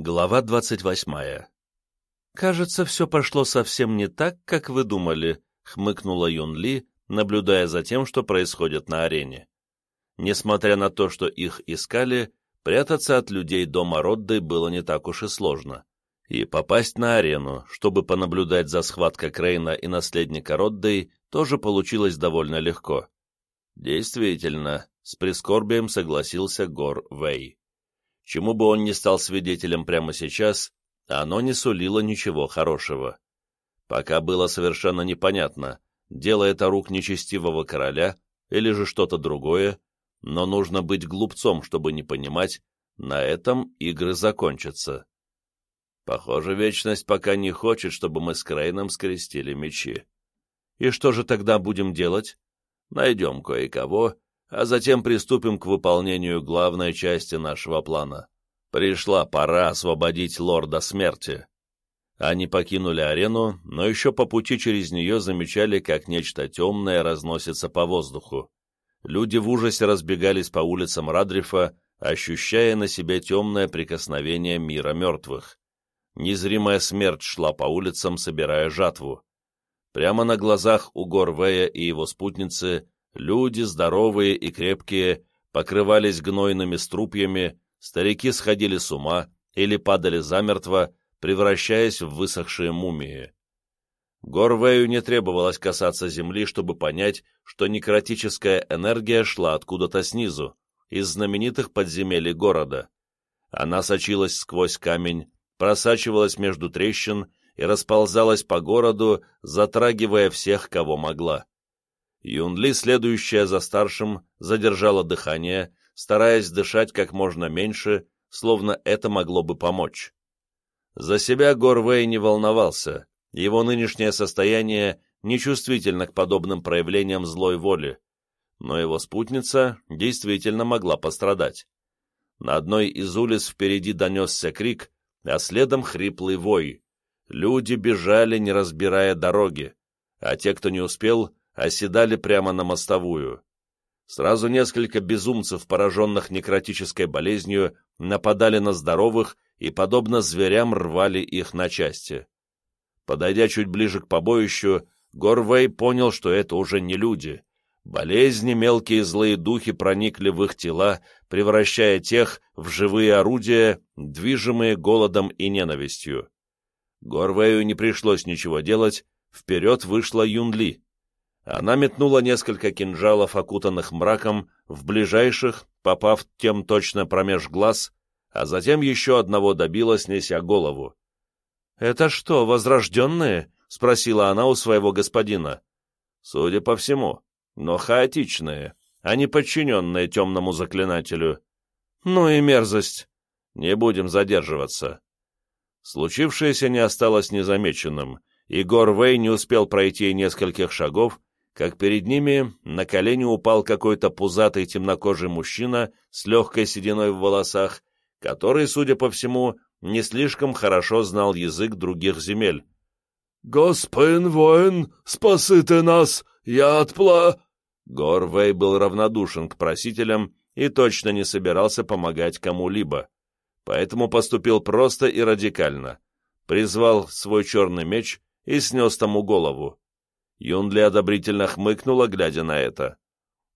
Глава двадцать восьмая. «Кажется, все пошло совсем не так, как вы думали», — хмыкнула Юн Ли, наблюдая за тем, что происходит на арене. Несмотря на то, что их искали, прятаться от людей дома Родды было не так уж и сложно. И попасть на арену, чтобы понаблюдать за схваткой Крейна и наследника Роддой, тоже получилось довольно легко. Действительно, с прискорбием согласился Гор Вэй. Чему бы он ни стал свидетелем прямо сейчас, оно не сулило ничего хорошего. Пока было совершенно непонятно, дело это рук нечестивого короля или же что-то другое, но нужно быть глупцом, чтобы не понимать, на этом игры закончатся. Похоже, Вечность пока не хочет, чтобы мы с Крейном скрестили мечи. И что же тогда будем делать? Найдем кое-кого, а затем приступим к выполнению главной части нашего плана. Пришла пора освободить лорда смерти. Они покинули арену, но еще по пути через нее замечали, как нечто темное разносится по воздуху. Люди в ужасе разбегались по улицам Радрифа, ощущая на себе темное прикосновение мира мертвых. Незримая смерть шла по улицам, собирая жатву. Прямо на глазах у Горвея и его спутницы люди, здоровые и крепкие, покрывались гнойными струпьями, старики сходили с ума или падали замертво, превращаясь в высохшие мумии. Горвею не требовалось касаться земли, чтобы понять, что некротическая энергия шла откуда-то снизу, из знаменитых подземелий города. Она сочилась сквозь камень, просачивалась между трещин и расползалась по городу, затрагивая всех, кого могла. Юнли, следующая за старшим, задержала дыхание, стараясь дышать как можно меньше, словно это могло бы помочь. За себя Горвей не волновался, его нынешнее состояние нечувствительно к подобным проявлениям злой воли, но его спутница действительно могла пострадать. На одной из улиц впереди донесся крик, а следом хриплый вой. Люди бежали, не разбирая дороги, а те, кто не успел, оседали прямо на мостовую. Сразу несколько безумцев, пораженных некротической болезнью, нападали на здоровых и, подобно зверям, рвали их на части. Подойдя чуть ближе к побоищу, Горвей понял, что это уже не люди. Болезни, мелкие злые духи проникли в их тела, превращая тех в живые орудия, движимые голодом и ненавистью. Горвею не пришлось ничего делать, вперед вышла Юнли. Она метнула несколько кинжалов, окутанных мраком, в ближайших, попав тем точно промеж глаз, а затем еще одного добилась, неся голову. «Это что, возрожденные?» — спросила она у своего господина. «Судя по всему, но хаотичные, а не подчиненные темному заклинателю. Ну и мерзость. Не будем задерживаться». Случившееся не осталось незамеченным, и Горвей не успел пройти нескольких шагов, как перед ними на колени упал какой-то пузатый темнокожий мужчина с легкой сединой в волосах, который, судя по всему, не слишком хорошо знал язык других земель. «Господин воин, спаси ты нас! Я отпла...» Горвей был равнодушен к просителям и точно не собирался помогать кому-либо, поэтому поступил просто и радикально. Призвал свой черный меч и снес тому голову. Юнли одобрительно хмыкнула, глядя на это.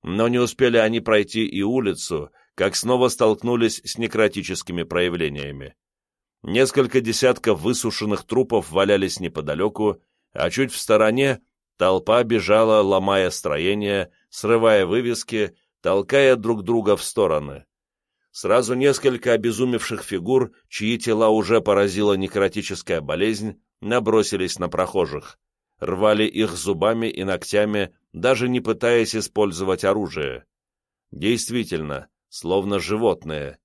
Но не успели они пройти и улицу, как снова столкнулись с некротическими проявлениями. Несколько десятков высушенных трупов валялись неподалеку, а чуть в стороне толпа бежала, ломая строение, срывая вывески, толкая друг друга в стороны. Сразу несколько обезумевших фигур, чьи тела уже поразила некротическая болезнь, набросились на прохожих. Рвали их зубами и ногтями, даже не пытаясь использовать оружие. Действительно, словно животные,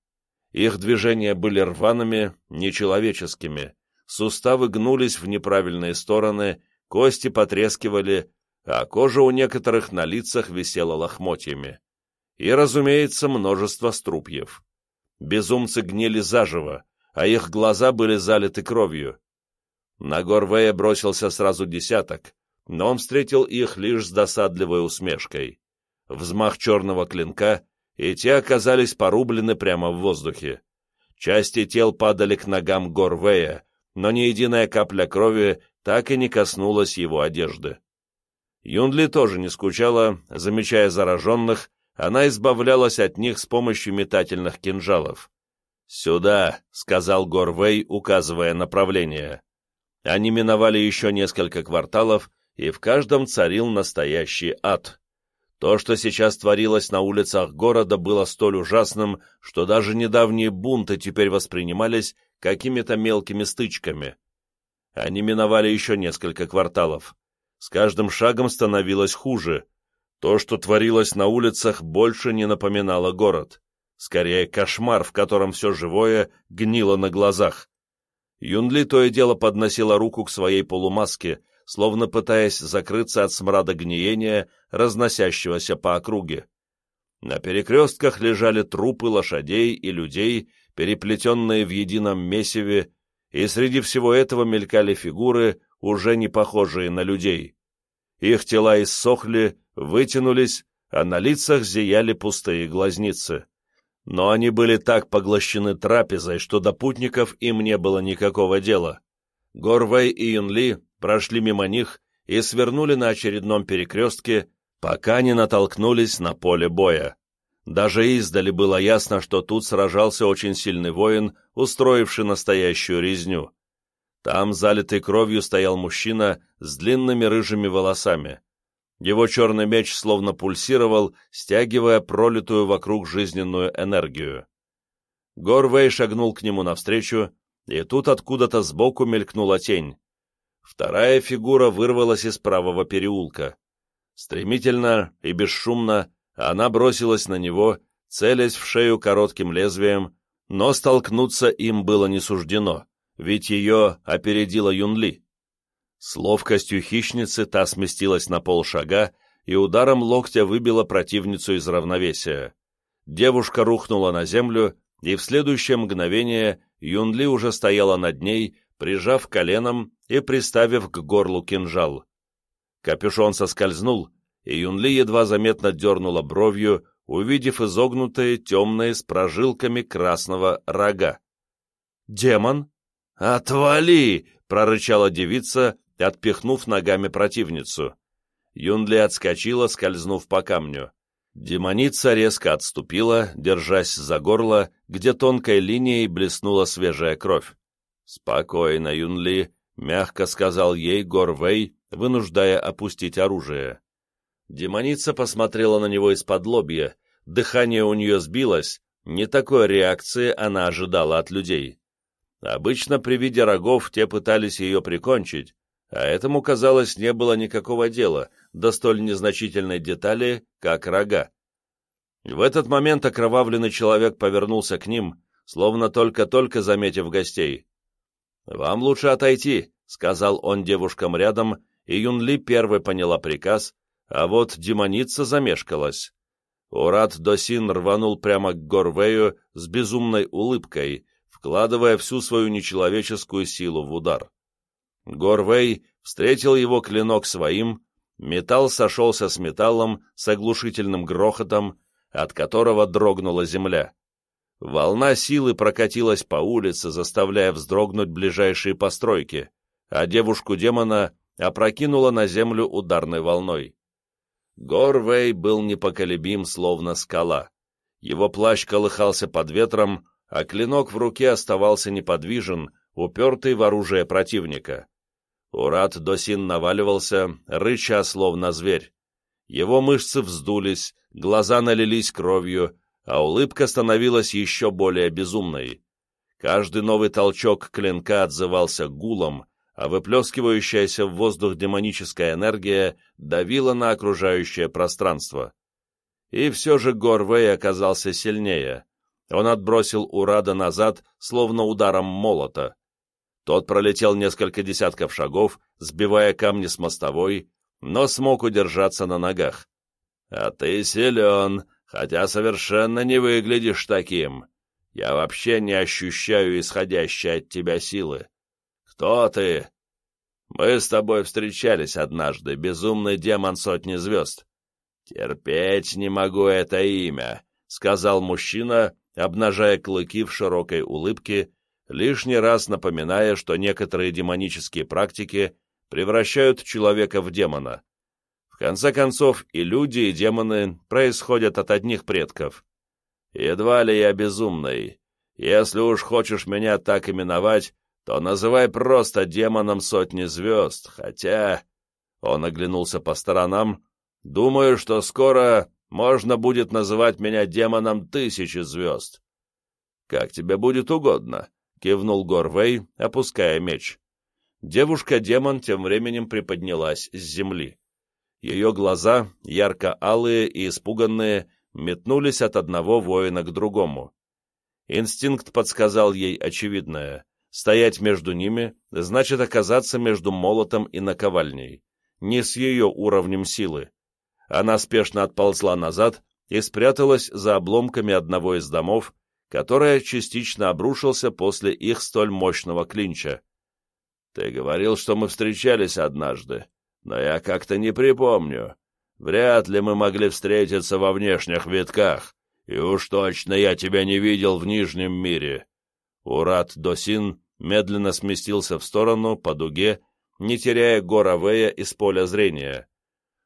их движения были рваными, нечеловеческими, суставы гнулись в неправильные стороны, кости потрескивали, а кожа у некоторых на лицах висела лохмотьями. И, разумеется, множество струпьев. Безумцы гнили заживо, а их глаза были залиты кровью. На Горвея бросился сразу десяток, но он встретил их лишь с досадливой усмешкой. Взмах черного клинка, и те оказались порублены прямо в воздухе. части тел падали к ногам Горвея, но ни единая капля крови так и не коснулась его одежды. Юнли тоже не скучала, замечая зараженных, она избавлялась от них с помощью метательных кинжалов. «Сюда», — сказал Горвей, указывая направление. Они миновали еще несколько кварталов, и в каждом царил настоящий ад. То, что сейчас творилось на улицах города, было столь ужасным, что даже недавние бунты теперь воспринимались какими-то мелкими стычками. Они миновали еще несколько кварталов. С каждым шагом становилось хуже. То, что творилось на улицах, больше не напоминало город. Скорее, кошмар, в котором все живое гнило на глазах. Юнли то и дело подносила руку к своей полумаске, словно пытаясь закрыться от смрада гниения, разносящегося по округе. На перекрестках лежали трупы лошадей и людей, переплетенные в едином месиве, и среди всего этого мелькали фигуры, уже не похожие на людей. Их тела иссохли, вытянулись, а на лицах зияли пустые глазницы. Но они были так поглощены трапезой, что до путников им не было никакого дела. Горвей и Юнли прошли мимо них и свернули на очередном перекрестке, пока не натолкнулись на поле боя. Даже издали было ясно, что тут сражался очень сильный воин, устроивший настоящую резню. Там, залитый кровью, стоял мужчина с длинными рыжими волосами. Его черный меч словно пульсировал, стягивая пролитую вокруг жизненную энергию. Горвей шагнул к нему навстречу, и тут откуда-то сбоку мелькнула тень. Вторая фигура вырвалась из правого переулка. Стремительно и бесшумно она бросилась на него, целясь в шею коротким лезвием, но столкнуться им было не суждено, ведь ее опередила Юнли. С ловкостью хищницы та сместилась на полшага и ударом локтя выбила противницу из равновесия. Девушка рухнула на землю, и в следующее мгновение Юнли уже стояла над ней, прижав коленом и приставив к горлу кинжал. Капюшон соскользнул, и Юнли едва заметно дернула бровью, увидев изогнутые темные с прожилками красного рога. «Демон?» «Отвали!» — прорычала девица, отпихнув ногами противницу. Юнли отскочила, скользнув по камню. Демоница резко отступила, держась за горло, где тонкой линией блеснула свежая кровь. «Спокойно, Юнли», — мягко сказал ей Горвей, вынуждая опустить оружие. Демоница посмотрела на него из-под лобья, дыхание у нее сбилось, не такой реакции она ожидала от людей. Обычно при виде рогов те пытались ее прикончить, а этому, казалось, не было никакого дела до столь незначительной детали, как рога. В этот момент окровавленный человек повернулся к ним, словно только-только заметив гостей. «Вам лучше отойти», — сказал он девушкам рядом, и Юнли первой поняла приказ, а вот демоница замешкалась. Урат Досин рванул прямо к Горвею с безумной улыбкой, вкладывая всю свою нечеловеческую силу в удар. Горвей встретил его клинок своим, металл сошелся с металлом с оглушительным грохотом, от которого дрогнула земля. Волна силы прокатилась по улице, заставляя вздрогнуть ближайшие постройки, а девушку-демона опрокинула на землю ударной волной. Горвей был непоколебим, словно скала. Его плащ колыхался под ветром, а клинок в руке оставался неподвижен, упертый в оружие противника. Урат Досин наваливался, рыча словно зверь. Его мышцы вздулись, глаза налились кровью, а улыбка становилась еще более безумной. Каждый новый толчок клинка отзывался гулом, а выплескивающаяся в воздух демоническая энергия давила на окружающее пространство. И все же Горвей оказался сильнее. Он отбросил Урада назад, словно ударом молота. Тот пролетел несколько десятков шагов, сбивая камни с мостовой, но смог удержаться на ногах. «А ты силен, хотя совершенно не выглядишь таким. Я вообще не ощущаю исходящей от тебя силы. «Кто ты?» «Мы с тобой встречались однажды, безумный демон сотни звезд». «Терпеть не могу это имя», — сказал мужчина, обнажая клыки в широкой улыбке, лишний раз напоминая, что некоторые демонические практики превращают человека в демона. В конце концов, и люди, и демоны происходят от одних предков. Едва ли я безумный. Если уж хочешь меня так именовать, то называй просто демоном сотни звезд, хотя...» Он оглянулся по сторонам. «Думаю, что скоро можно будет называть меня демоном тысячи звезд». «Как тебе будет угодно», — кивнул Горвей, опуская меч. Девушка-демон тем временем приподнялась с земли. Ее глаза, ярко-алые и испуганные, метнулись от одного воина к другому. Инстинкт подсказал ей очевидное. Стоять между ними значит оказаться между молотом и наковальней, не с ее уровнем силы. Она спешно отползла назад и спряталась за обломками одного из домов, который частично обрушился после их столь мощного клинча. «Ты говорил, что мы встречались однажды, но я как-то не припомню. Вряд ли мы могли встретиться во внешних витках, и уж точно я тебя не видел в Нижнем мире». Урат Досин медленно сместился в сторону, по дуге, не теряя Горавея из поля зрения.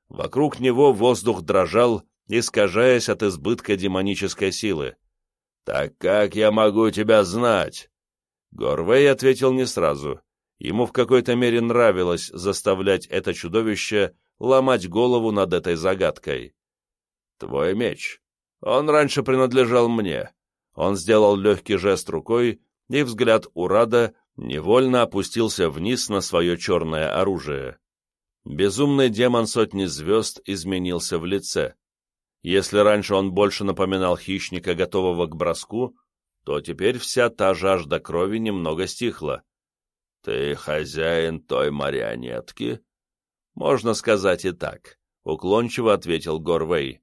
Вокруг него воздух дрожал, искажаясь от избытка демонической силы. «Так как я могу тебя знать?» Горвей ответил не сразу. Ему в какой-то мере нравилось заставлять это чудовище ломать голову над этой загадкой. «Твой меч. Он раньше принадлежал мне». Он сделал легкий жест рукой, и взгляд Урада невольно опустился вниз на свое черное оружие. Безумный демон сотни звезд изменился в лице. Если раньше он больше напоминал хищника, готового к броску, то теперь вся та жажда крови немного стихла. «Ты хозяин той марионетки?» «Можно сказать и так», — уклончиво ответил Горвей.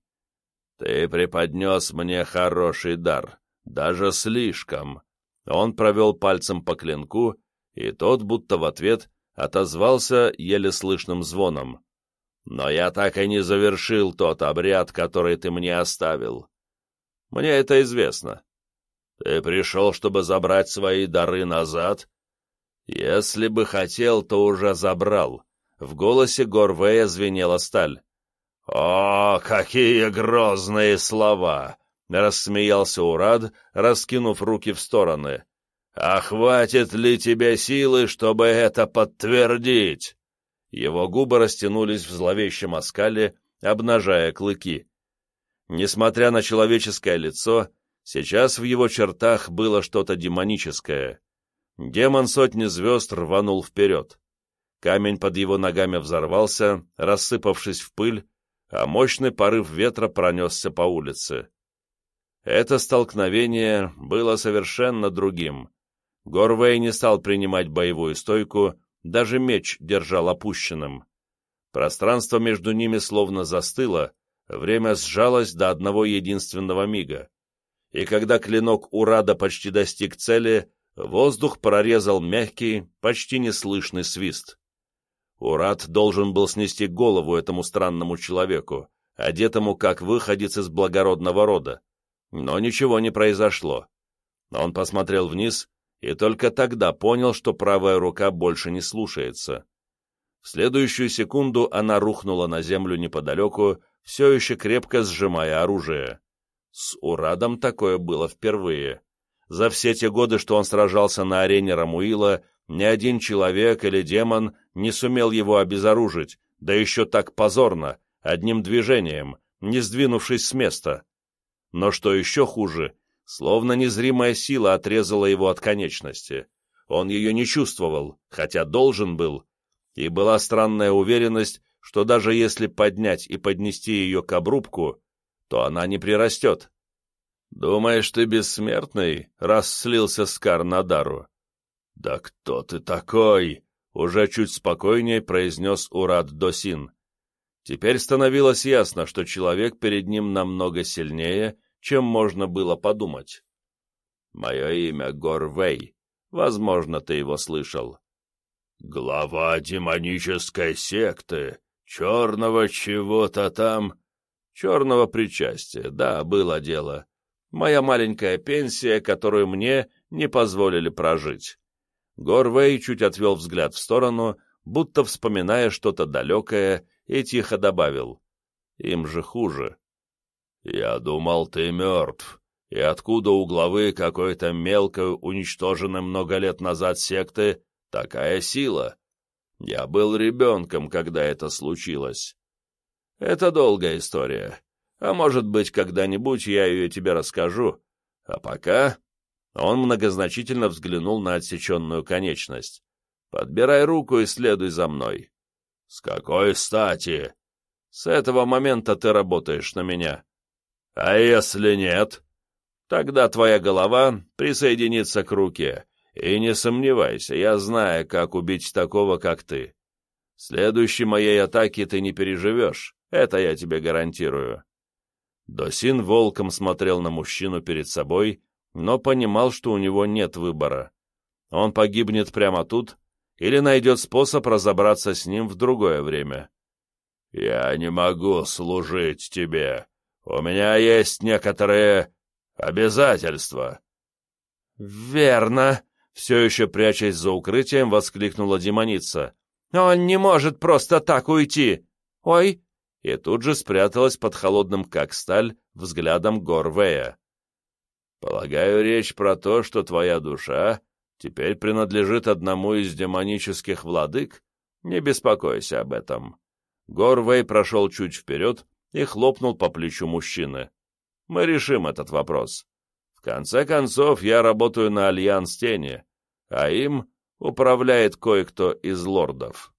«Ты преподнес мне хороший дар, даже слишком». Он провел пальцем по клинку, и тот, будто в ответ, отозвался еле слышным звоном. «Но я так и не завершил тот обряд, который ты мне оставил. Мне это известно. Ты пришел, чтобы забрать свои дары назад? Если бы хотел, то уже забрал». В голосе Горвея звенела сталь. «О, какие грозные слова!» — рассмеялся Урад, раскинув руки в стороны. «А хватит ли тебе силы, чтобы это подтвердить?» Его губы растянулись в зловещем оскале, обнажая клыки. Несмотря на человеческое лицо, сейчас в его чертах было что-то демоническое. Демон сотни звезд рванул вперед. Камень под его ногами взорвался, рассыпавшись в пыль, а мощный порыв ветра пронесся по улице. Это столкновение было совершенно другим. Горвей не стал принимать боевую стойку, даже меч держал опущенным. Пространство между ними словно застыло, время сжалось до одного единственного мига. И когда клинок Урада почти достиг цели, воздух прорезал мягкий, почти неслышный свист. Урад должен был снести голову этому странному человеку, одетому как выходец из благородного рода. Но ничего не произошло. Он посмотрел вниз и только тогда понял, что правая рука больше не слушается. В следующую секунду она рухнула на землю неподалеку, все еще крепко сжимая оружие. С Урадом такое было впервые. За все те годы, что он сражался на арене Рамуила, ни один человек или демон не сумел его обезоружить, да еще так позорно, одним движением, не сдвинувшись с места. Но что еще хуже, Словно незримая сила отрезала его от конечности. Он ее не чувствовал, хотя должен был, и была странная уверенность, что даже если поднять и поднести ее к обрубку, то она не прирастет. «Думаешь, ты бессмертный?» — раз слился Скар на дару. «Да кто ты такой?» — уже чуть спокойнее произнес Урад Досин. Теперь становилось ясно, что человек перед ним намного сильнее чем можно было подумать. Мое имя Горвей. Возможно, ты его слышал. Глава демонической секты, черного чего-то там. Черного причастия, да, было дело. Моя маленькая пенсия, которую мне не позволили прожить. Горвей чуть отвел взгляд в сторону, будто вспоминая что-то далекое, и тихо добавил. Им же хуже. «Я думал, ты мертв. И откуда у главы какой-то мелко уничтоженной много лет назад секты такая сила? Я был ребенком, когда это случилось. Это долгая история. А может быть, когда-нибудь я ее тебе расскажу. А пока...» Он многозначительно взглянул на отсеченную конечность. «Подбирай руку и следуй за мной». «С какой стати?» «С этого момента ты работаешь на меня». «А если нет?» «Тогда твоя голова присоединится к руке. И не сомневайся, я знаю, как убить такого, как ты. Следующей моей атаки ты не переживешь, это я тебе гарантирую». Досин волком смотрел на мужчину перед собой, но понимал, что у него нет выбора. Он погибнет прямо тут или найдет способ разобраться с ним в другое время. «Я не могу служить тебе. У меня есть некоторые обязательства». «Верно», — все еще прячась за укрытием, воскликнула демоница. «Он не может просто так уйти! Ой, и тут же спряталась под холодным, как сталь, взглядом Горвея. «Полагаю, речь про то, что твоя душа теперь принадлежит одному из демонических владык? Не беспокойся об этом». Горвей прошел чуть вперед и хлопнул по плечу мужчины. «Мы решим этот вопрос. В конце концов, я работаю на Альянс Тени, а им управляет кое-кто из лордов».